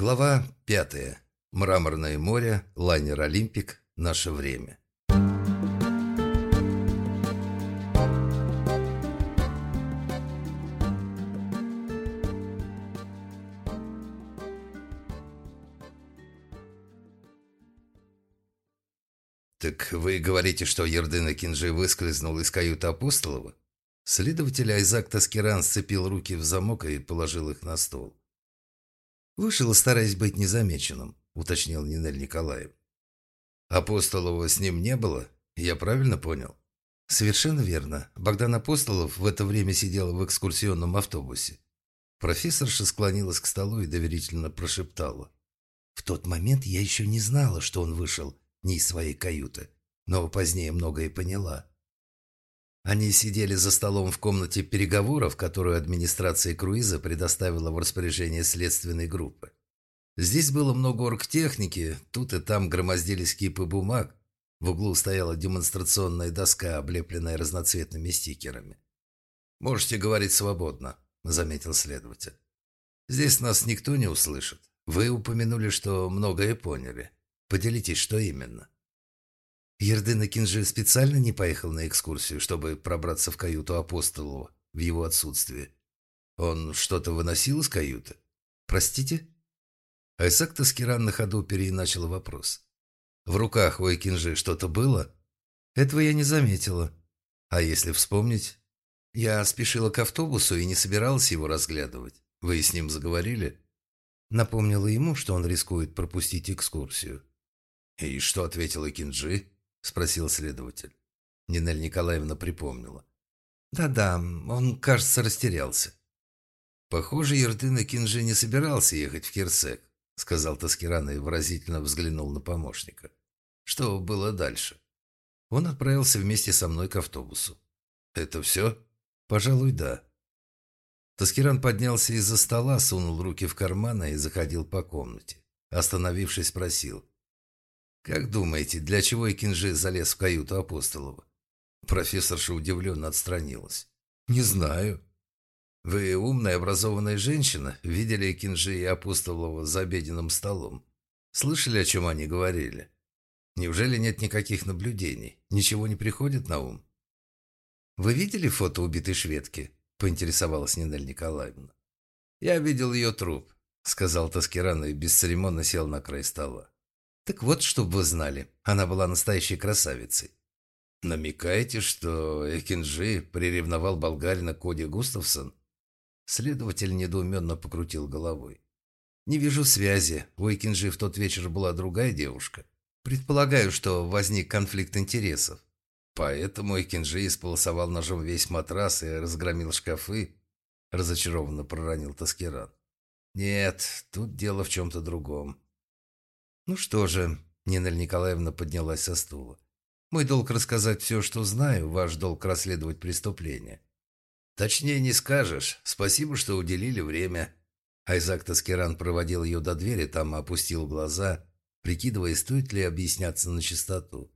Глава пятая. Мраморное море, лайнер «Олимпик», наше время. «Так вы говорите, что Ердына Кинжи выскользнул из каюты Апостолова?» Следователь Айзак Таскиран сцепил руки в замок и положил их на стол. «Вышел, стараясь быть незамеченным», — уточнил Нинель Николаев. «Апостолова с ним не было? Я правильно понял?» «Совершенно верно. Богдан Апостолов в это время сидел в экскурсионном автобусе». Профессорша склонилась к столу и доверительно прошептала. «В тот момент я еще не знала, что он вышел не из своей каюты, но позднее многое поняла. Они сидели за столом в комнате переговоров, которую администрация круиза предоставила в распоряжение следственной группы. Здесь было много оргтехники, тут и там громоздились кипы бумаг. В углу стояла демонстрационная доска, облепленная разноцветными стикерами. «Можете говорить свободно», — заметил следователь. «Здесь нас никто не услышит. Вы упомянули, что многое поняли. Поделитесь, что именно». Ердына Кинжи специально не поехал на экскурсию, чтобы пробраться в каюту Апостолова в его отсутствие. Он что-то выносил из каюты? Простите? Айсак Таскиран на ходу переиначил вопрос. В руках у Экинжи что-то было? Этого я не заметила. А если вспомнить? Я спешила к автобусу и не собиралась его разглядывать. Вы с ним заговорили? Напомнила ему, что он рискует пропустить экскурсию. И что ответил Экинджи? – спросил следователь. Нинель Николаевна припомнила. «Да-да, он, кажется, растерялся». «Похоже, Ердына Кинжи не собирался ехать в Кирсек», – сказал Таскиран и выразительно взглянул на помощника. «Что было дальше?» Он отправился вместе со мной к автобусу. «Это все?» «Пожалуй, да». Таскиран поднялся из-за стола, сунул руки в карманы и заходил по комнате. Остановившись, спросил. «Как думаете, для чего Экинжи залез в каюту Апостолова?» Профессорша удивленно отстранилась. «Не знаю». «Вы умная, образованная женщина, видели Экинжи и Апостолова за обеденным столом. Слышали, о чем они говорили? Неужели нет никаких наблюдений? Ничего не приходит на ум?» «Вы видели фото убитой шведки?» – поинтересовалась Нинель Николаевна. «Я видел ее труп», – сказал Таскиран и бесцеремонно сел на край стола. Так вот, чтобы вы знали, она была настоящей красавицей. Намекаете, что Экинджи приревновал болгарина Коди Густавсон? Следователь недоуменно покрутил головой. Не вижу связи. У Экинджи в тот вечер была другая девушка. Предполагаю, что возник конфликт интересов. Поэтому Экинджи исполосовал ножом весь матрас и разгромил шкафы, разочарованно проронил Таскиран. Нет, тут дело в чем-то другом. «Ну что же», — Нина Николаевна поднялась со стула. «Мой долг рассказать все, что знаю, ваш долг расследовать преступление». «Точнее не скажешь. Спасибо, что уделили время». Айзак Таскиран проводил ее до двери, там опустил глаза, прикидывая, стоит ли объясняться на чистоту.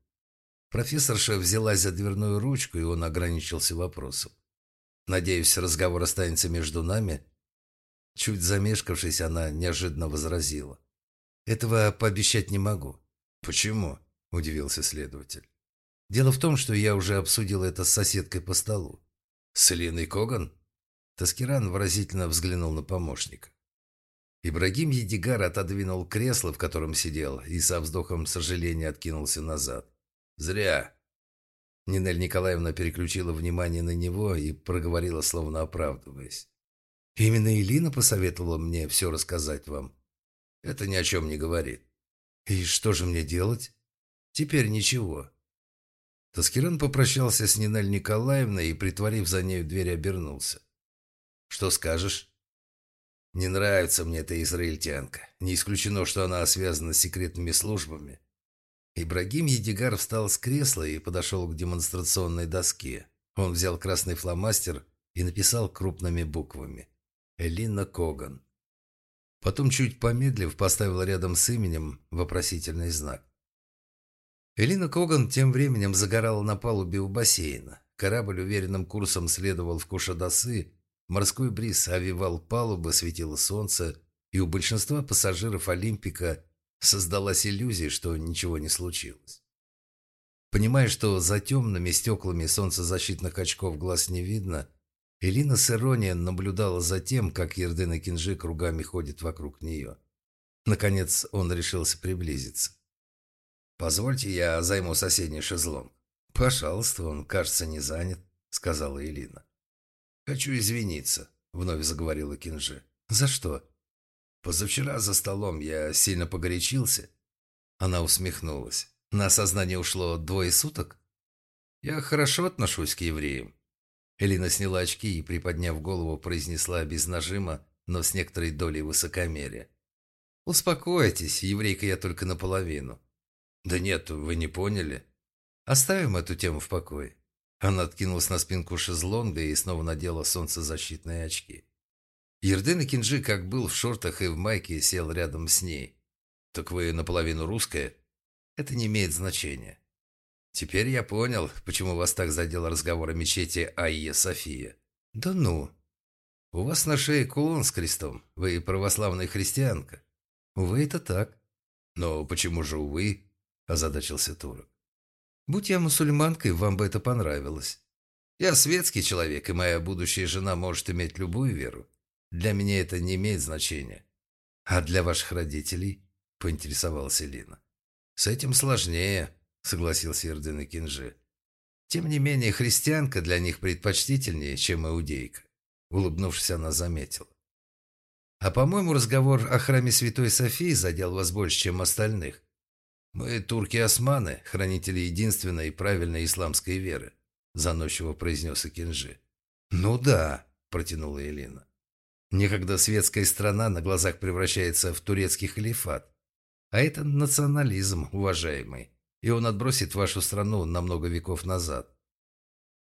Профессорша взялась за дверную ручку, и он ограничился вопросом. «Надеюсь, разговор останется между нами?» Чуть замешкавшись, она неожиданно возразила. Этого пообещать не могу. Почему? Удивился следователь. Дело в том, что я уже обсудил это с соседкой по столу. С Еленой Коган? Таскиран выразительно взглянул на помощника. Ибрагим Едигар отодвинул кресло, в котором сидел, и со вздохом сожаления откинулся назад. «Зря!» Нинель Николаевна переключила внимание на него и проговорила, словно оправдываясь. «Именно Элина посоветовала мне все рассказать вам. Это ни о чем не говорит. И что же мне делать? Теперь ничего. Таскиран попрощался с Ниналь Николаевной и, притворив за нею дверь, обернулся. «Что скажешь?» «Не нравится мне эта израильтянка. Не исключено, что она связана с секретными службами». Ибрагим Едигар встал с кресла и подошел к демонстрационной доске. Он взял красный фломастер и написал крупными буквами «Элина Коган». Потом, чуть помедлив, поставила рядом с именем вопросительный знак. Элина Коган тем временем загорала на палубе у бассейна. Корабль уверенным курсом следовал в Кушадасы, морской бриз овивал палубы, светило солнце, и у большинства пассажиров «Олимпика» создалась иллюзия, что ничего не случилось. Понимая, что за темными стеклами солнцезащитных очков глаз не видно, Элина с иронией наблюдала за тем, как Ердын и Кинжи кругами ходит вокруг нее. Наконец он решился приблизиться. «Позвольте, я займу соседний шезлонг». «Пожалуйста, он, кажется, не занят», — сказала Элина. «Хочу извиниться», — вновь заговорила Кинжи. «За что?» «Позавчера за столом я сильно погорячился». Она усмехнулась. «На осознание ушло двое суток?» «Я хорошо отношусь к евреям». Элина сняла очки и, приподняв голову, произнесла без нажима, но с некоторой долей высокомерия. «Успокойтесь, еврейка я только наполовину». «Да нет, вы не поняли. Оставим эту тему в покое». Она откинулась на спинку шезлонга и снова надела солнцезащитные очки. Ердын и Кинжи, как был в шортах и в майке, сел рядом с ней. «Так вы наполовину русская?» «Это не имеет значения». «Теперь я понял, почему вас так задел разговор о мечети Айе София». «Да ну!» «У вас на шее кулон с крестом. Вы православная христианка». «Увы, это так». «Но почему же увы?» – озадачился турок. «Будь я мусульманкой, вам бы это понравилось. Я светский человек, и моя будущая жена может иметь любую веру. Для меня это не имеет значения. А для ваших родителей?» – поинтересовалась Лина. «С этим сложнее», – согласился Ердын Кинжи. «Тем не менее, христианка для них предпочтительнее, чем иудейка», – улыбнувшись, она заметила. А по-моему, разговор о храме Святой Софии задел вас больше, чем остальных. Мы турки-османы, хранители единственной и правильной исламской веры, заносчиво произнес Акинжи. Ну да, протянула Елена. Некогда светская страна на глазах превращается в турецкий халифат. А это национализм, уважаемый. И он отбросит вашу страну на много веков назад.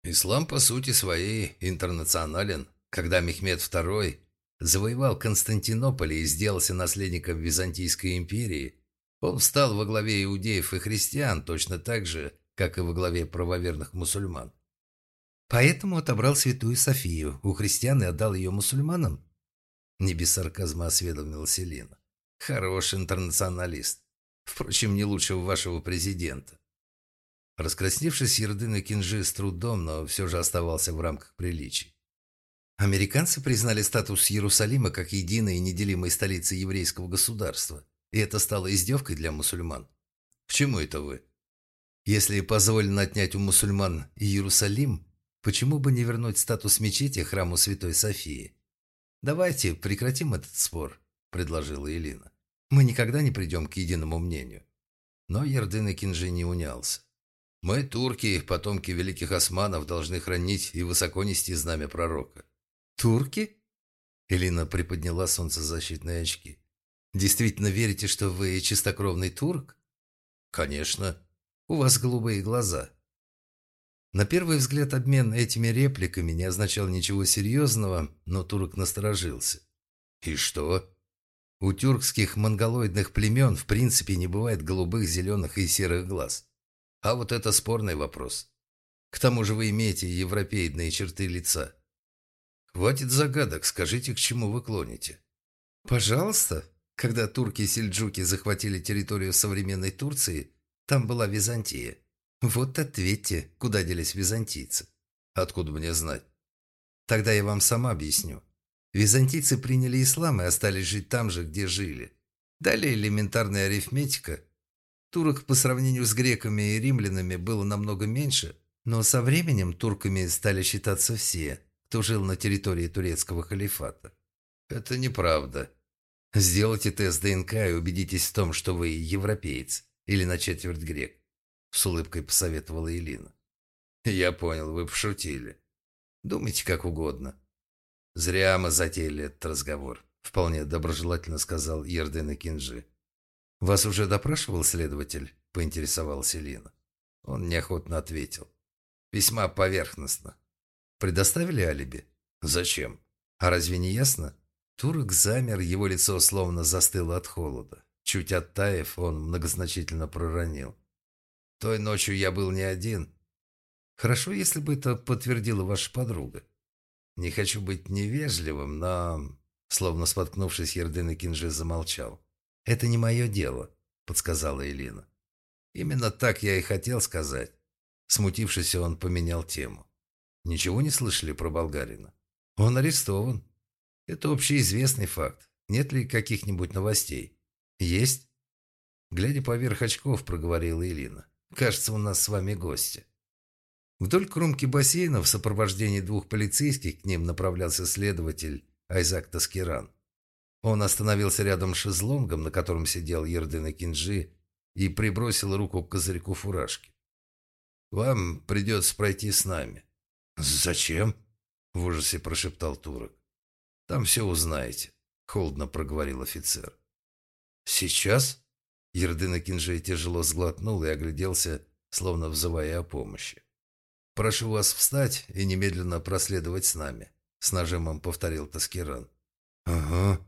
Ислам по сути своей интернационален. Когда Мехмед II завоевал Константинополь и сделался наследником Византийской империи, он встал во главе иудеев и христиан точно так же, как и во главе правоверных мусульман. Поэтому отобрал Святую Софию у христиан и отдал ее мусульманам? Не без сарказма осведомил Селина. Хороший интернационалист. Впрочем, не лучше вашего президента. Раскрасневшись, Ердын и Кинжи с трудом, но все же оставался в рамках приличий. Американцы признали статус Иерусалима как единой и неделимой столицы еврейского государства, и это стало издевкой для мусульман. К чему это вы? Если позволено отнять у мусульман Иерусалим, почему бы не вернуть статус мечети храму Святой Софии? Давайте прекратим этот спор, предложила Элина. Мы никогда не придем к единому мнению. Но Ердын Кинжи не унялся. Мы, турки, потомки великих османов, должны хранить и высоко нести знамя пророка. «Турки?» Элина приподняла солнцезащитные очки. «Действительно верите, что вы чистокровный турк?» «Конечно. У вас голубые глаза». На первый взгляд обмен этими репликами не означал ничего серьезного, но турок насторожился. «И что?» У тюркских монголоидных племен в принципе не бывает голубых, зеленых и серых глаз. А вот это спорный вопрос. К тому же вы имеете европеидные черты лица. «Хватит загадок, скажите, к чему вы клоните?» «Пожалуйста. Когда турки-сельджуки захватили территорию современной Турции, там была Византия. Вот ответьте, куда делись византийцы?» «Откуда мне знать?» «Тогда я вам сама объясню. Византийцы приняли ислам и остались жить там же, где жили. Далее элементарная арифметика. Турок по сравнению с греками и римлянами было намного меньше, но со временем турками стали считаться все – кто жил на территории турецкого халифата. Это неправда. Сделайте тест ДНК и убедитесь в том, что вы европеец или на четверть грек. С улыбкой посоветовала Элина. Я понял, вы пошутили. Думайте как угодно. Зря мы затеяли этот разговор, вполне доброжелательно сказал Ерден Кинжи. Вас уже допрашивал следователь? Поинтересовался Элина. Он неохотно ответил. Весьма поверхностно. Предоставили алиби? Зачем? А разве не ясно? Турок замер, его лицо словно застыло от холода. Чуть оттаив, он многозначительно проронил. Той ночью я был не один. Хорошо, если бы это подтвердила ваша подруга. Не хочу быть невежливым, но Словно споткнувшись, Ердын и Кинжи замолчал. «Это не мое дело», — подсказала Элина. «Именно так я и хотел сказать». Смутившись, он поменял тему. «Ничего не слышали про болгарина?» «Он арестован. Это общеизвестный факт. Нет ли каких-нибудь новостей?» «Есть?» Глядя поверх очков, проговорила Элина. «Кажется, у нас с вами гости». Вдоль кромки бассейна в сопровождении двух полицейских к ним направлялся следователь Айзак Таскиран. Он остановился рядом с шезлонгом, на котором сидел Ердын Кинджи, и прибросил руку к козырьку фуражки. «Вам придется пройти с нами». «Зачем?» — в ужасе прошептал турок. «Там все узнаете», — холодно проговорил офицер. «Сейчас?» Ердына Кинжей тяжело сглотнул и огляделся, словно взывая о помощи. «Прошу вас встать и немедленно проследовать с нами», — с нажимом повторил Таскиран. «Ага».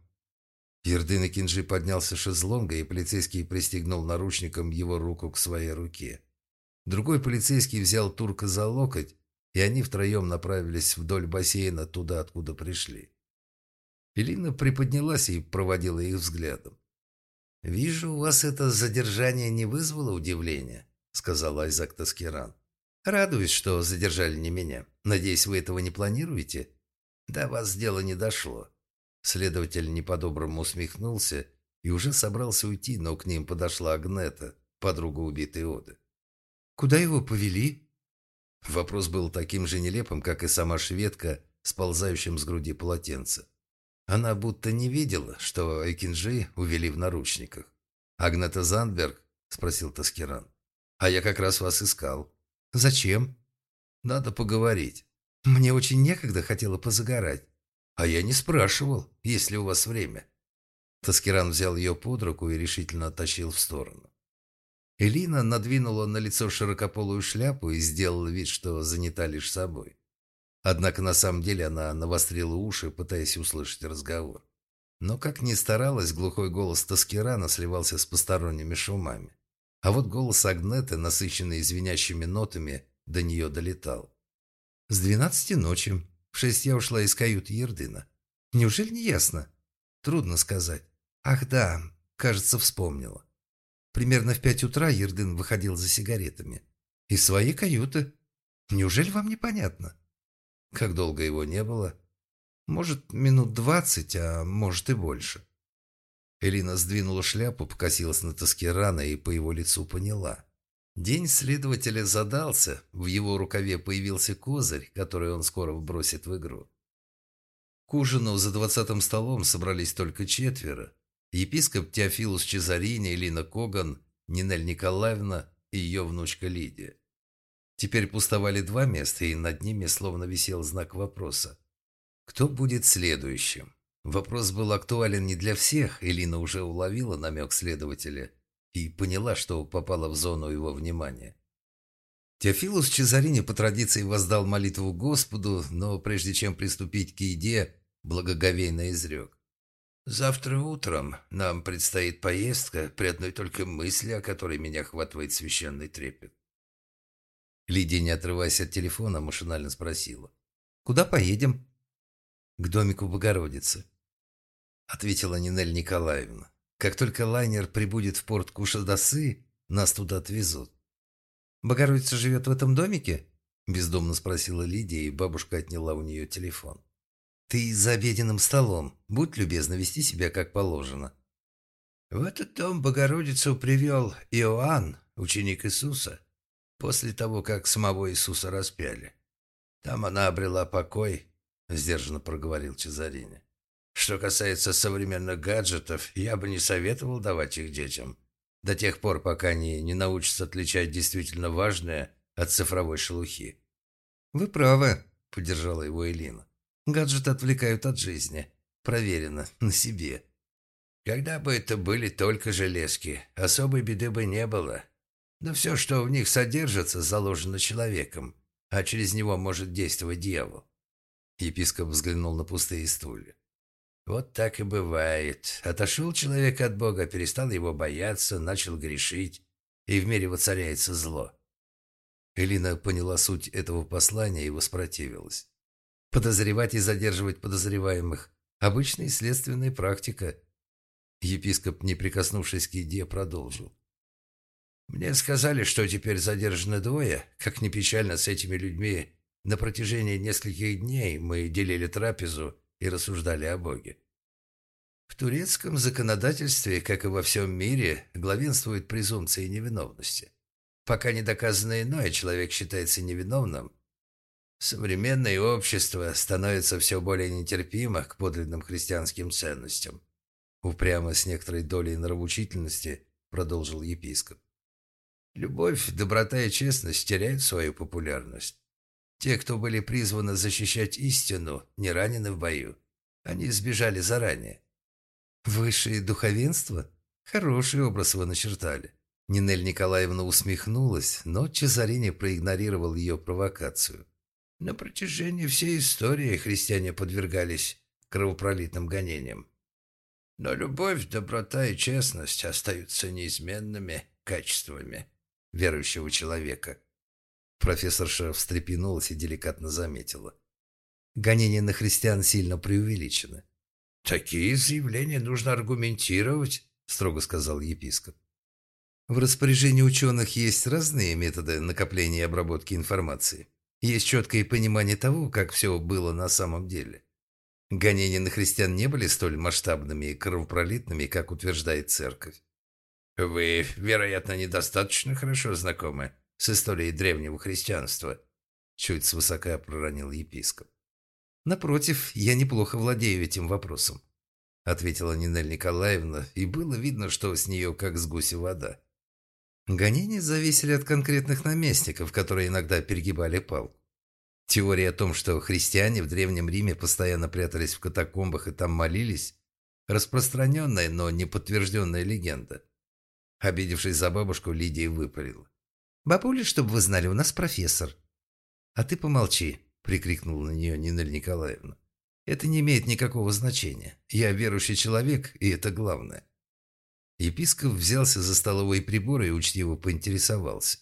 Ердына Кинжи поднялся с шезлонга, и полицейский пристегнул наручником его руку к своей руке. Другой полицейский взял турка за локоть, и они втроем направились вдоль бассейна туда, откуда пришли. Элина приподнялась и проводила их взглядом. «Вижу, у вас это задержание не вызвало удивления», — сказал Айзак Таскиран. «Радуюсь, что задержали не меня. Надеюсь, вы этого не планируете?» «До вас дело не дошло». Следователь не по-доброму усмехнулся и уже собрался уйти, но к ним подошла Агнета, подруга убитой Оды. «Куда его повели?» Вопрос был таким же нелепым, как и сама шведка, сползающим с груди полотенце. Она будто не видела, что Экинджи увели в наручниках. «Агната Зандберг?» – спросил Таскиран. «А я как раз вас искал». «Зачем?» «Надо поговорить». «Мне очень некогда хотела позагорать». «А я не спрашивал, есть ли у вас время». Таскиран взял ее под руку и решительно оттащил в сторону. Элина надвинула на лицо широкополую шляпу и сделала вид, что занята лишь собой. Однако на самом деле она навострила уши, пытаясь услышать разговор. Но как ни старалась, глухой голос Таскирана сливался с посторонними шумами. А вот голос Агнеты, насыщенный звенящими нотами, до нее долетал. «С двенадцати ночи. В шесть я ушла из каюты Ердына. Неужели не ясно? Трудно сказать. Ах да, кажется, вспомнила. Примерно в пять утра Ердын выходил за сигаретами. Из своей каюты. Неужели вам непонятно?» Как долго его не было? Может, минут двадцать, а может и больше. Элина сдвинула шляпу, покосилась на Таскирана и по его лицу поняла. День следователя задался, в его рукаве появился козырь, который он скоро вбросит в игру. К ужину за двадцатым столом собрались только четверо. Епископ Теофилус Чезарини, Элина Коган, Нинель Николаевна и ее внучка Лидия. Теперь пустовали два места, и над ними словно висел знак вопроса. Кто будет следующим? Вопрос был актуален не для всех, Элина уже уловила намек следователя и поняла, что попала в зону его внимания. Теофилус Чезарини по традиции воздал молитву Господу, но прежде чем приступить к еде, благоговейно изрек. «Завтра утром нам предстоит поездка, при одной только мысли, о которой меня охватывает священный трепет. Лидия, не отрываясь от телефона, машинально спросила. «Куда поедем?» «К домику Богородицы», — ответила Нинель Николаевна. «Как только лайнер прибудет в порт Кушадасы, нас туда отвезут». «Богородица живет в этом домике?» — бездомно спросила Лидия, и бабушка отняла у нее телефон. «Ты за обеденным столом. Будь любезна вести себя как положено». «В этот дом Богородицу привел Иоанн, ученик Иисуса», после того, как самого Иисуса распяли. Там она обрела покой, сдержанно проговорил Чезарини. Что касается современных гаджетов, я бы не советовал давать их детям. До тех пор, пока они не научатся отличать действительно важное от цифровой шелухи. «Вы правы», — поддержала его Элина. «Гаджеты отвлекают от жизни. Проверено. На себе». «Когда бы это были только железки, особой беды бы не было. Но все, что в них содержится, заложено человеком, а через него может действовать дьявол. Епископ взглянул на пустые стулья. Вот так и бывает. Отошел человек от Бога, перестал его бояться, начал грешить, и в мире воцаряется зло. Элина поняла суть этого послания и воспротивилась. Подозревать и задерживать подозреваемых Обычная следственная практика. Епископ, не прикоснувшись к еде, продолжил. Мне сказали, что теперь задержаны двое. Как ни печально с этими людьми, на протяжении нескольких дней мы делили трапезу и рассуждали о Боге. В турецком законодательстве, как и во всем мире, главенствует презумпция невиновности. Пока не доказано иное, человек считается невиновным. Современное общество становится все более нетерпимо к подлинным христианским ценностям. Упрямо с некоторой долей нравоучительности продолжил епископ. Любовь, доброта и честность теряют свою популярность. Те, кто были призваны защищать истину, не ранены в бою. Они сбежали заранее. «Высшее духовенство? Хороший образ вы начертали». Нинель Николаевна усмехнулась, но Чезарини проигнорировал ее провокацию. На протяжении всей истории христиане подвергались кровопролитным гонениям. Но любовь, доброта и честность остаются неизменными качествами верующего человека. Профессорша встрепенулась и деликатно заметила. Гонения на христиан сильно преувеличены. «Такие заявления нужно аргументировать», – строго сказал епископ. В распоряжении ученых есть разные методы накопления и обработки информации. Есть четкое понимание того, как все было на самом деле. Гонения на христиан не были столь масштабными и кровопролитными, как утверждает церковь. «Вы, вероятно, недостаточно хорошо знакомы с историей древнего христианства», чуть свысока проронил епископ. «Напротив, я неплохо владею этим вопросом», ответила Нинель Николаевна, и было видно, что с нее как с гуся вода. Гонения зависели от конкретных наместников, которые иногда перегибали палку. Теория о том, что христиане в Древнем Риме постоянно прятались в катакомбах и там молились, распространенная, но не подтвержденная легенда. Обидевшись за бабушку, Лидия выпалила. «Бабуля, чтобы вы знали, у нас профессор». «А ты помолчи», – прикрикнула на нее Нина Николаевна. «Это не имеет никакого значения. Я верующий человек, и это главное». Епископ взялся за столовые приборы и учтиво поинтересовался.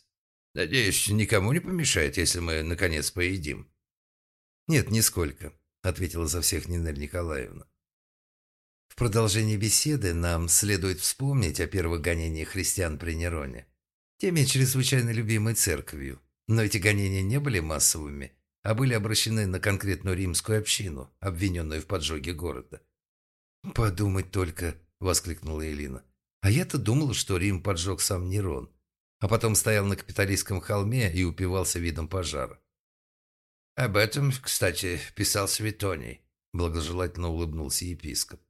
«Надеюсь, никому не помешает, если мы, наконец, поедим?» «Нет, нисколько», – ответила за всех Нина Николаевна. В продолжении беседы нам следует вспомнить о первых гонениях христиан при Нероне. Теме чрезвычайно любимой церковью. Но эти гонения не были массовыми, а были обращены на конкретную римскую общину, обвиненную в поджоге города. «Подумать только!» – воскликнула Элина. «А я-то думала, что Рим поджег сам Нерон, а потом стоял на капиталистском холме и упивался видом пожара». «Об этом, кстати, писал Светоний», – благожелательно улыбнулся епископ.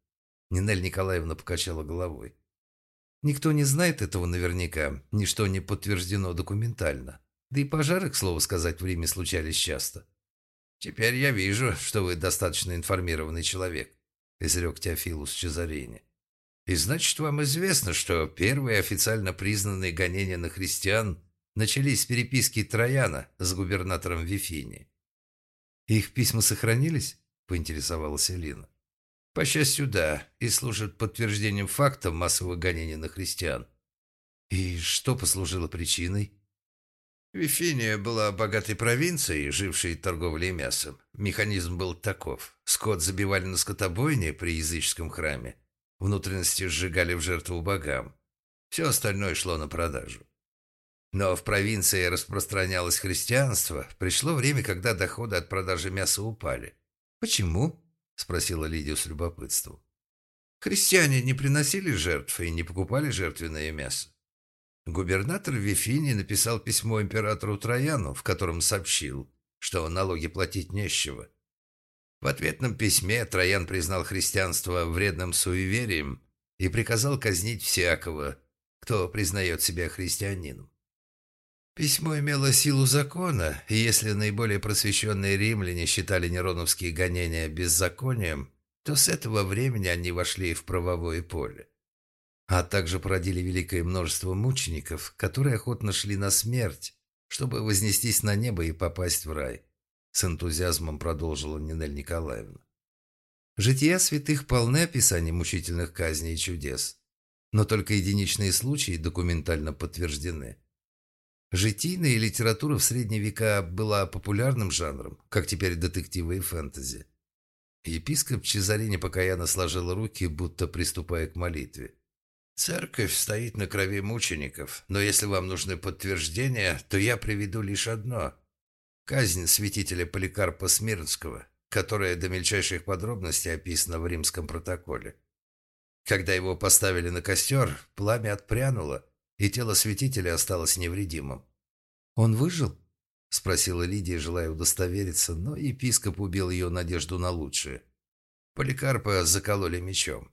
Нинель Николаевна покачала головой. Никто не знает этого наверняка, ничто не подтверждено документально. Да и пожары, к слову сказать, в Риме случались часто. «Теперь я вижу, что вы достаточно информированный человек», – изрек Теофилус Чезарини. «И значит, вам известно, что первые официально признанные гонения на христиан начались с переписки Трояна с губернатором Вифини». «Их письма сохранились?» – поинтересовалась Элина. По счастью, да, и служат подтверждением факта массового гонения на христиан. И что послужило причиной? Вифиния была богатой провинцией, жившей торговлей мясом. Механизм был таков. Скот забивали на скотобойне при языческом храме. Внутренности сжигали в жертву богам. Все остальное шло на продажу. Но в провинции распространялось христианство. Пришло время, когда доходы от продажи мяса упали. Почему? Спросила Лидия с любопытством. Христиане не приносили жертв и не покупали жертвенное мясо. Губернатор Вифини написал письмо императору Трояну, в котором сообщил, что налоги платить нечего. В ответном письме Троян признал христианство вредным суеверием и приказал казнить всякого, кто признает себя христианином. Письмо имело силу закона, и если наиболее просвещенные римляне считали нероновские гонения беззаконием, то с этого времени они вошли в правовое поле. А также породили великое множество мучеников, которые охотно шли на смерть, чтобы вознестись на небо и попасть в рай. С энтузиазмом продолжила Нинель Николаевна. Жития святых полны описаний мучительных казней и чудес, но только единичные случаи документально подтверждены. Житийная литература в средние века была популярным жанром, как теперь детективы и фэнтези. Епископ Чезарини покаянно сложил руки, будто приступая к молитве. «Церковь стоит на крови мучеников, но если вам нужны подтверждения, то я приведу лишь одно. Казнь святителя Поликарпа Смирнского, которая до мельчайших подробностей описана в римском протоколе. Когда его поставили на костер, пламя отпрянуло, и тело святителя осталось невредимым. «Он выжил?» – спросила Лидия, желая удостовериться, но епископ убил ее надежду на лучшее. Поликарпа закололи мечом.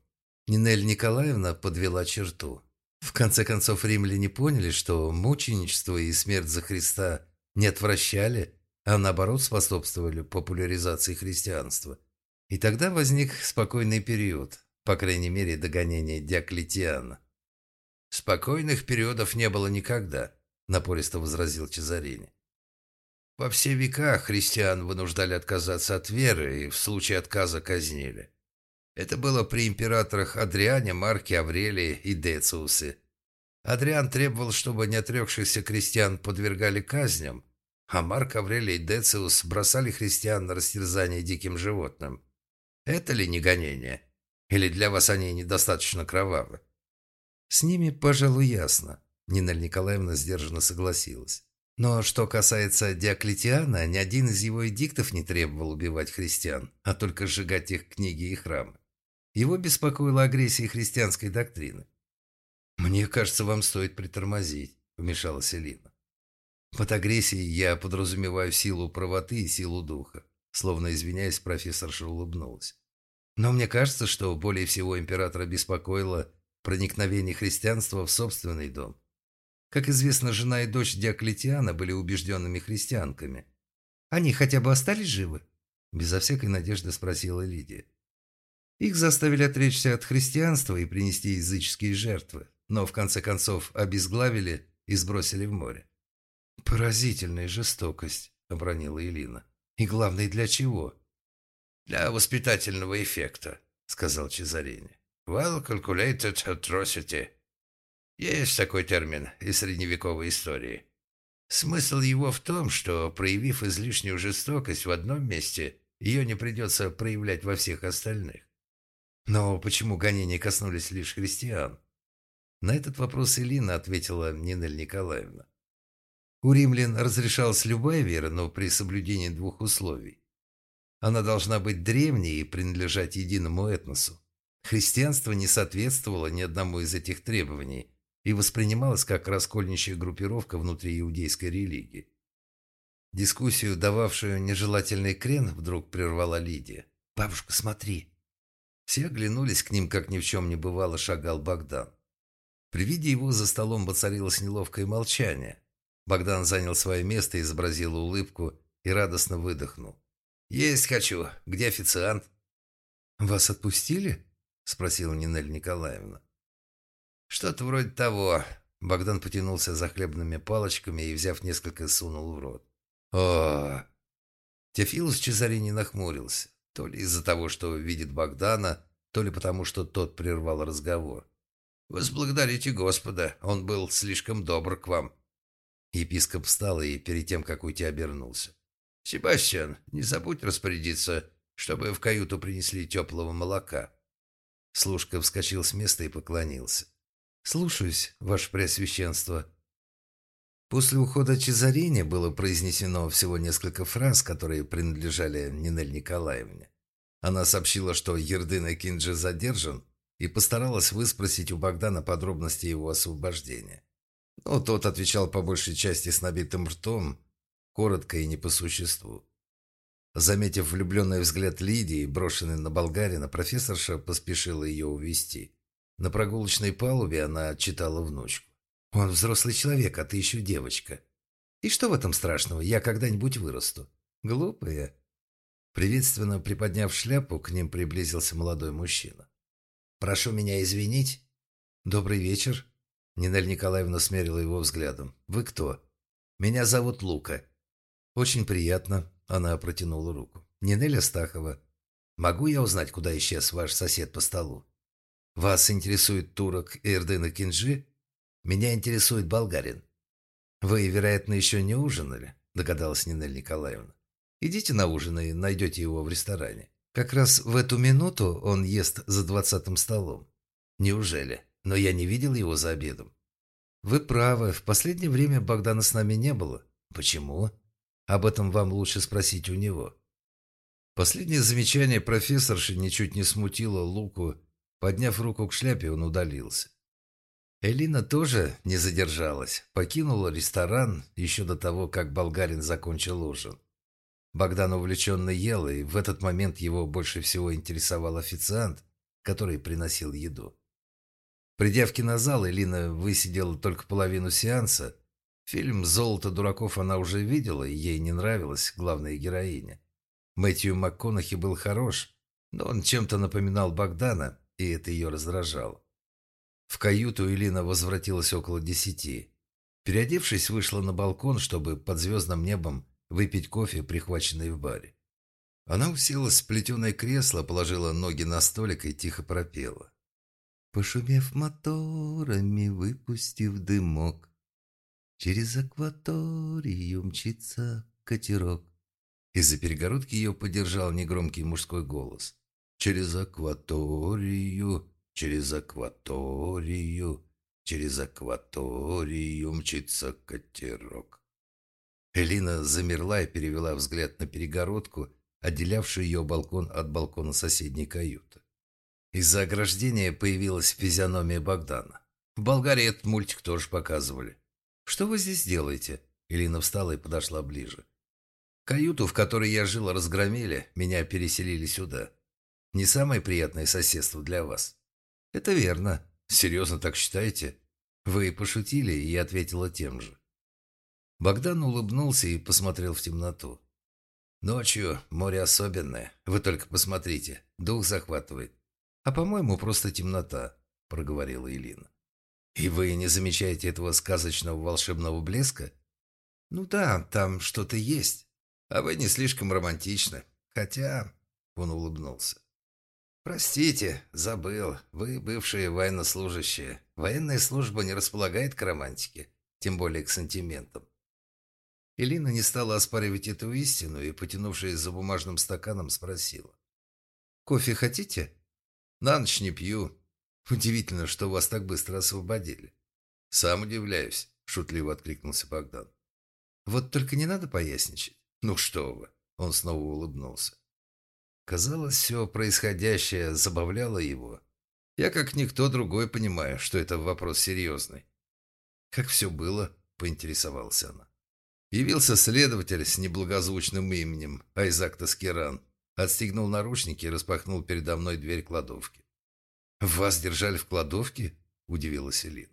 Нинель Николаевна подвела черту. В конце концов, римляне поняли, что мученичество и смерть за Христа не отвращали, а наоборот способствовали популяризации христианства. И тогда возник спокойный период, по крайней мере, догонения Диоклетиана. «Спокойных периодов не было никогда», – напористо возразил Чезарини. «Во все века христиан вынуждали отказаться от веры и в случае отказа казнили. Это было при императорах Адриане, Марке, Аврелии и Дециусе. Адриан требовал, чтобы неотрекшихся крестьян подвергали казням, а Марк, Аврелий и Дециус бросали христиан на растерзание диким животным. Это ли не гонение? Или для вас они недостаточно кровавы? С ними, пожалуй, ясно. Нина Николаевна сдержанно согласилась. Но что касается Диоклетиана, ни один из его эдиктов не требовал убивать христиан, а только сжигать их книги и храмы. Его беспокоила агрессия христианской доктрины. «Мне кажется, вам стоит притормозить», – вмешалась Элина. «Под агрессией я подразумеваю силу правоты и силу духа», словно извиняясь, профессорша улыбнулась. «Но мне кажется, что более всего императора беспокоило проникновение христианства в собственный дом. Как известно, жена и дочь Диоклетиана были убежденными христианками. Они хотя бы остались живы?» Безо всякой надежды спросила Лидия. Их заставили отречься от христианства и принести языческие жертвы, но в конце концов обезглавили и сбросили в море. «Поразительная жестокость», — обронила Элина. «И главное, для чего?» «Для воспитательного эффекта», — сказал Чезарини. «Well calculated atrocity». Есть такой термин из средневековой истории. Смысл его в том, что, проявив излишнюю жестокость в одном месте, ее не придется проявлять во всех остальных. Но почему гонения коснулись лишь христиан? На этот вопрос Элина ответила Нинель Николаевна. У римлян разрешалась любая вера, но при соблюдении двух условий. Она должна быть древней и принадлежать единому этносу. Христианство не соответствовало ни одному из этих требований и воспринималось как раскольничья группировка внутри иудейской религии. Дискуссию, дававшую нежелательный крен, вдруг прервала Лидия. «Бабушка, смотри!» Все оглянулись к ним, как ни в чем не бывало, шагал Богдан. При виде его за столом воцарилось неловкое молчание. Богдан занял свое место, изобразил улыбку и радостно выдохнул. «Есть хочу. Где официант?» «Вас отпустили?» – спросила Нинель Николаевна. «Что-то вроде того». Богдан потянулся за хлебными палочками и, взяв несколько, сунул в рот. о Теофилус Чезарини нахмурился. То ли из-за того, что видит Богдана, то ли потому, что тот прервал разговор. «Возблагодарите Господа, он был слишком добр к вам». Епископ встал и перед тем, как уйти, обернулся. «Себастьян, не забудь распорядиться, чтобы в каюту принесли теплого молока». Служка вскочил с места и поклонился. «Слушаюсь, ваше преосвященство». После ухода Чезарини было произнесено всего несколько фраз, которые принадлежали Нинель Николаевне. Она сообщила, что Ердына Кинджи задержан, и постаралась выспросить у Богдана подробности его освобождения. Но тот отвечал по большей части с набитым ртом, коротко и не по существу. Заметив влюбленный взгляд Лидии, брошенный на болгарина, профессорша поспешила ее увести. На прогулочной палубе она читала внучку. Он взрослый человек, а ты еще девочка. И что в этом страшного? Я когда-нибудь вырасту. Глупая. Приветственно приподняв шляпу, к ним приблизился молодой мужчина. «Прошу меня извинить». «Добрый вечер». Нинель Николаевна смерила его взглядом. «Вы кто?» «Меня зовут Лука». «Очень приятно», — она протянула руку. «Нинель Астахова. Могу я узнать, куда исчез ваш сосед по столу? Вас интересует турок Эрден и Кинжи?» Меня интересует болгарин. Вы, вероятно, еще не ужинали, догадалась Нинель Николаевна. Идите на ужин и найдете его в ресторане. Как раз в эту минуту он ест за двадцатым столом. Неужели? Но я не видел его за обедом. Вы правы, в последнее время Богдана с нами не было. Почему? Об этом вам лучше спросить у него. Последнее замечание профессорши ничуть не смутило Луку. Подняв руку к шляпе, он удалился. Элина тоже не задержалась, покинула ресторан еще до того, как болгарин закончил ужин. Богдан увлеченно ел, и в этот момент его больше всего интересовал официант, который приносил еду. Придя в кинозал, Элина высидела только половину сеанса. Фильм «Золото дураков» она уже видела, и ей не нравилась главная героиня. Мэтью МакКонахи был хорош, но он чем-то напоминал Богдана, и это ее раздражало. В каюту Элина возвратилась около десяти. Переодевшись, вышла на балкон, чтобы под звездным небом выпить кофе, прихваченный в баре. Она уселась в плетеное кресло, положила ноги на столик и тихо пропела. Пошумев моторами, выпустив дымок, Через акваторию мчится катерок. Из-за перегородки ее поддержал негромкий мужской голос. «Через акваторию, через акваторию, через акваторию мчится катерок». Элина замерла и перевела взгляд на перегородку, отделявшую ее балкон от балкона соседней каюты. Из-за ограждения появилась физиономия Богдана. В Болгарии этот мультик тоже показывали. «Что вы здесь делаете?» Элина встала и подошла ближе. «Каюту, в которой я жил, разгромили, меня переселили сюда. Не самое приятное соседство для вас». «Это верно. Серьезно так считаете?» Вы пошутили, и я ответила тем же. Богдан улыбнулся и посмотрел в темноту. «Ночью море особенное. Вы только посмотрите. Дух захватывает. А, по-моему, просто темнота», — проговорила Элина. «И вы не замечаете этого сказочного волшебного блеска?» «Ну да, там что-то есть. А вы не слишком романтичны. Хотя...» — он улыбнулся. «Простите, забыл. Вы бывшие военнослужащие. Военная служба не располагает к романтике, тем более к сантиментам. Элина не стала оспаривать эту истину и, потянувшись за бумажным стаканом, спросила. «Кофе хотите?» «На ночь не пью. Удивительно, что вас так быстро освободили». «Сам удивляюсь», — шутливо откликнулся Богдан. «Вот только не надо поясничать». «Ну что вы!» — он снова улыбнулся. Казалось, все происходящее забавляло его. Я, как никто другой, понимаю, что это вопрос серьезный. «Как все было?» — поинтересовалась она. Явился следователь с неблагозвучным именем Айзак Таскиран, отстегнул наручники и распахнул передо мной дверь кладовки. «Вас держали в кладовке?» – удивилась Элина.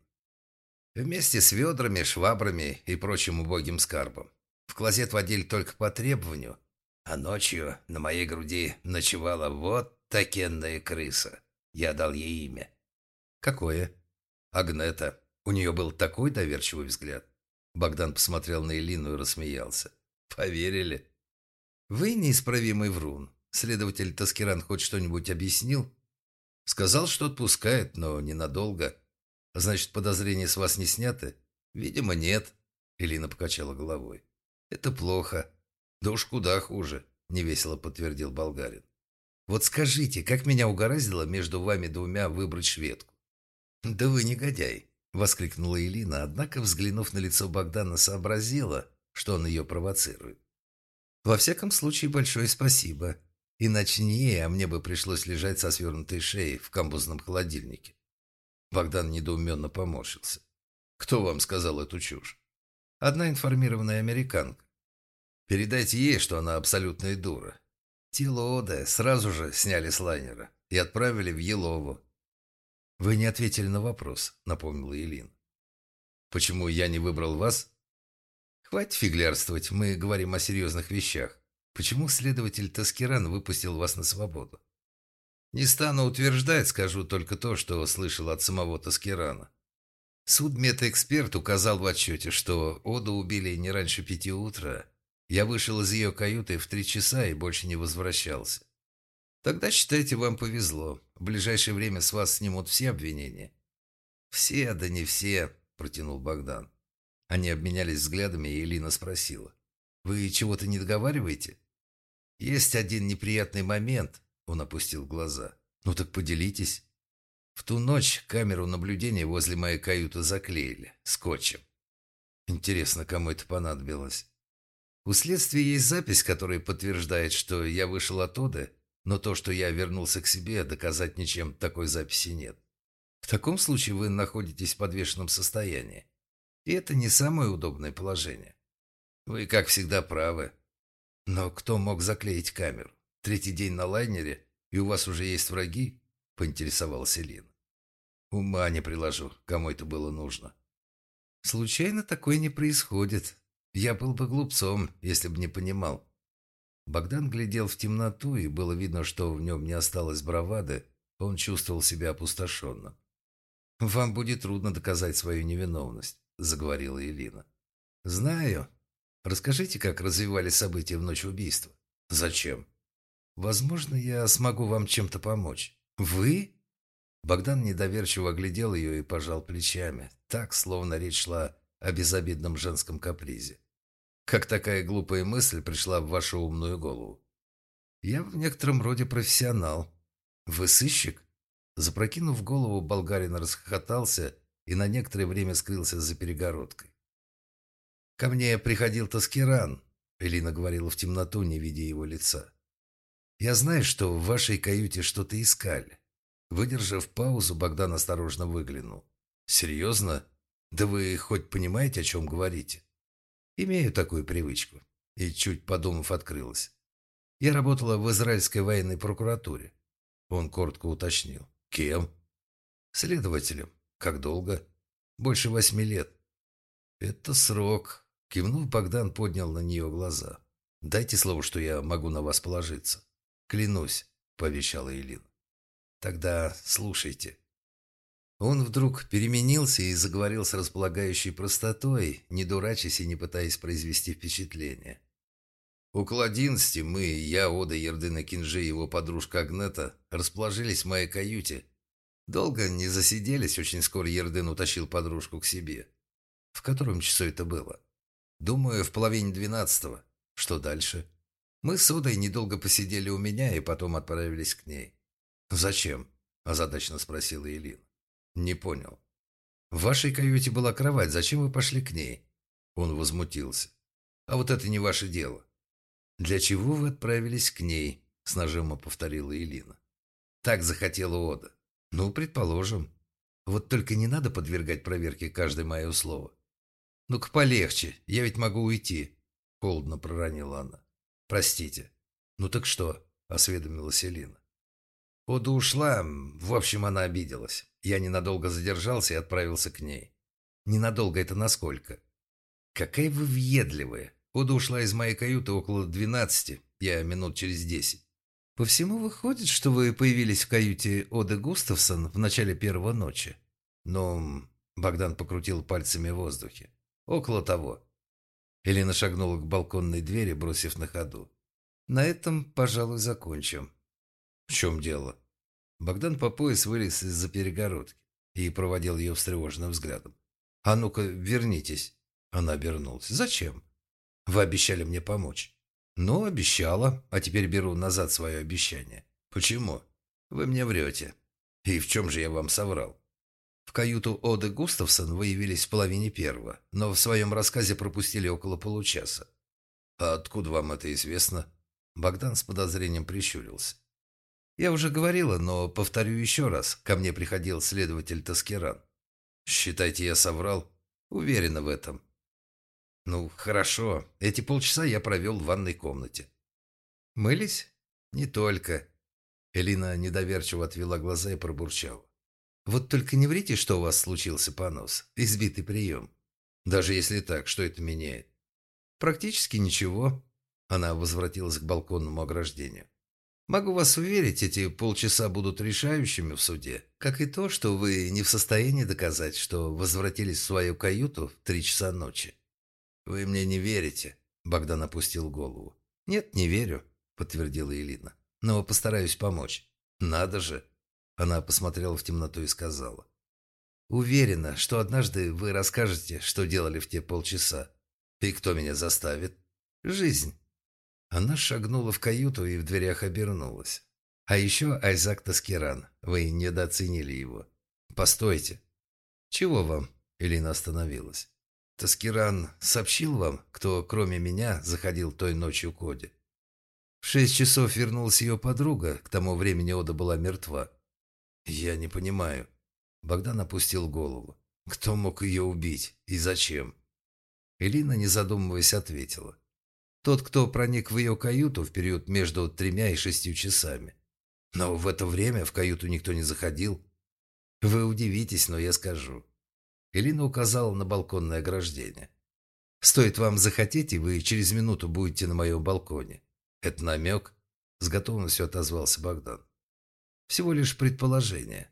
«Вместе с ведрами, швабрами и прочим убогим скарбом. В клозет водили только по требованию, а ночью на моей груди ночевала вот такенная крыса. Я дал ей имя». «Какое?» «Агнета. У нее был такой доверчивый взгляд. Богдан посмотрел на Элину и рассмеялся. «Поверили?» «Вы неисправимый врун. Следователь Таскиран хоть что-нибудь объяснил?» «Сказал, что отпускает, но ненадолго. Значит, подозрения с вас не сняты?» «Видимо, нет», — Элина покачала головой. «Это плохо. Да уж куда хуже», — невесело подтвердил болгарин. «Вот скажите, как меня угораздило между вами двумя выбрать шведку?» «Да вы негодяй», Воскликнула Элина, однако, взглянув на лицо Богдана, сообразила, что он ее провоцирует. «Во всяком случае, большое спасибо. Иначе не а мне бы пришлось лежать со свернутой шеей в камбузном холодильнике». Богдан недоуменно поморщился. «Кто вам сказал эту чушь?» «Одна информированная американка. Передайте ей, что она абсолютная дура. Тело Ода сразу же сняли с лайнера и отправили в Елову, «Вы не ответили на вопрос», — напомнила Елин. «Почему я не выбрал вас?» «Хватит фиглярствовать, мы говорим о серьезных вещах. Почему следователь Таскиран выпустил вас на свободу?» «Не утверждать, скажу только то, что слышал от самого Таскирана. Судмедэксперт указал в отчете, что Оду убили не раньше пяти утра. Я вышел из ее каюты в три часа и больше не возвращался. Тогда, считайте, вам повезло. В ближайшее время с вас снимут все обвинения. Все, да не все, протянул Богдан. Они обменялись взглядами, и Элина спросила. Вы чего-то не договариваете? Есть один неприятный момент. Он опустил глаза. «Ну так поделитесь». В ту ночь камеру наблюдения возле моей каюты заклеили скотчем. Интересно, кому это понадобилось. У следствия есть запись, которая подтверждает, что я вышел оттуда, но то, что я вернулся к себе, доказать ничем такой записи нет. В таком случае вы находитесь в подвешенном состоянии. И это не самое удобное положение. Вы, как всегда, правы. Но кто мог заклеить камеру? Третий день на лайнере, и у вас уже есть враги? Поинтересовался Лин. Ума не приложу, кому это было нужно. Случайно такое не происходит. Я был бы глупцом, если бы не понимал. Богдан глядел в темноту, и было видно, что в нем не осталось бравады, он чувствовал себя опустошенным. «Вам будет трудно доказать свою невиновность», — заговорила Элина. «Знаю. Расскажите, как развивались события в ночь убийства». «Зачем?» «Возможно, я смогу вам чем-то помочь». «Вы?» Богдан недоверчиво оглядел ее и пожал плечами, так, словно речь шла о безобидном женском капризе. «Как такая глупая мысль пришла в вашу умную голову?» «Я в некотором роде профессионал. Вы сыщик?» Запрокинув голову, болгарин расхохотался и на некоторое время скрылся за перегородкой. «Ко мне приходил Таскиран», — Элина говорила в темноту, не видя его лица. «Я знаю, что в вашей каюте что-то искали». Выдержав паузу, Богдан осторожно выглянул. «Серьезно? Да вы хоть понимаете, о чем говорите?» «Имею такую привычку». И, чуть подумав, открылась. «Я работала в израильской военной прокуратуре». Он коротко уточнил. «Кем?» «Следователем. Как долго?» «Больше восьми лет». «Это срок», — кивнув, Богдан поднял на нее глаза. «Дайте слово, что я могу на вас положиться». «Клянусь», — пообещала Элина. «Тогда слушайте». Он вдруг переменился и заговорил с располагающей простотой, не дурачась и не пытаясь произвести впечатление. Около одиннадцати мы, я, Ода, Ердына Кинжи и его подружка Агнета, расположились в моей каюте. Долго не засиделись, очень скоро Ердын утащил подружку к себе. В котором часу это было? Думаю, в половине двенадцатого. Что дальше? Мы с Одой недолго посидели у меня и потом отправились к ней. «Зачем?» – озадачно спросила Элина. «Не понял. В вашей каюте была кровать, зачем вы пошли к ней?» Он возмутился. «А вот это не ваше дело. «Для чего вы отправились к ней?» — с нажимом повторила Элина. «Так захотела Ода. Ну, предположим. Вот только не надо подвергать проверке каждое мое слово. Ну-ка полегче, я ведь могу уйти», — холодно проронила она. «Простите». «Ну так что?» — осведомилась Элина. Ода ушла, в общем, она обиделась. Я ненадолго задержался и отправился к ней. Ненадолго это насколько? Какая вы въедливая. Ода ушла из моей каюты около двенадцати, я минут через десять. По всему выходит, что вы появились в каюте Оды Густавсон в начале первого ночи. Но Богдан покрутил пальцами в воздухе. Около того. Елена шагнула к балконной двери, бросив на ходу. На этом, пожалуй, закончим. В чем дело? Богдан по пояс вылез из-за перегородки и проводил ее встревоженным взглядом. «А ну-ка, вернитесь!» Она обернулась. «Зачем?» Вы обещали мне помочь. Ну, обещала, а теперь беру назад свое обещание. Почему? Вы мне врете. И в чем же я вам соврал? В каюту Оды Густавсон вы в половине первого, но в своем рассказе пропустили около получаса. А откуда вам это известно? Богдан с подозрением прищурился. Я уже говорила, но повторю еще раз. Ко мне приходил следователь Таскеран. Считайте, я соврал? Уверена в этом. «Ну, хорошо. Эти полчаса я провел в ванной комнате». «Мылись?» «Не только». Элина недоверчиво отвела глаза и пробурчала. «Вот только не врите, что у вас случился понос. Избитый прием. Даже если так, что это меняет?» «Практически ничего». Она возвратилась к балконному ограждению. «Могу вас уверить, эти полчаса будут решающими в суде, как и то, что вы не в состоянии доказать, что возвратились в свою каюту в три часа ночи. «Вы мне не верите?» Богдан опустил голову. «Нет, не верю», — подтвердила Элина. «Но постараюсь помочь». «Надо же!» Она посмотрела в темноту и сказала. «Уверена, что однажды вы расскажете, что делали в те полчаса. И кто меня заставит?» «Жизнь». Она шагнула в каюту и в дверях обернулась. А еще Айзак Таскиран. Вы недооценили его. Постойте. Чего вам? Элина остановилась. Таскиран сообщил вам, кто, кроме меня, заходил той ночью к Оде? В шесть часов вернулась ее подруга, к тому времени Ода была мертва. Я не понимаю. Богдан опустил голову. Кто мог ее убить и зачем? Элина, не задумываясь, ответила. Тот, кто проник в ее каюту в период между тремя и шестью часами. Но в это время в каюту никто не заходил. Вы удивитесь, но я скажу. Элина указала на балконное ограждение. Стоит вам захотеть, и вы через минуту будете на моем балконе. Это намек? С готовностью отозвался Богдан. Всего лишь предположение.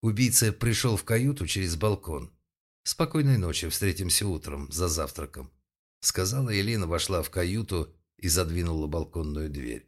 Убийца пришел в каюту через балкон. «Спокойной ночи, встретимся утром, за завтраком», сказала Елена, вошла в каюту и задвинула балконную дверь.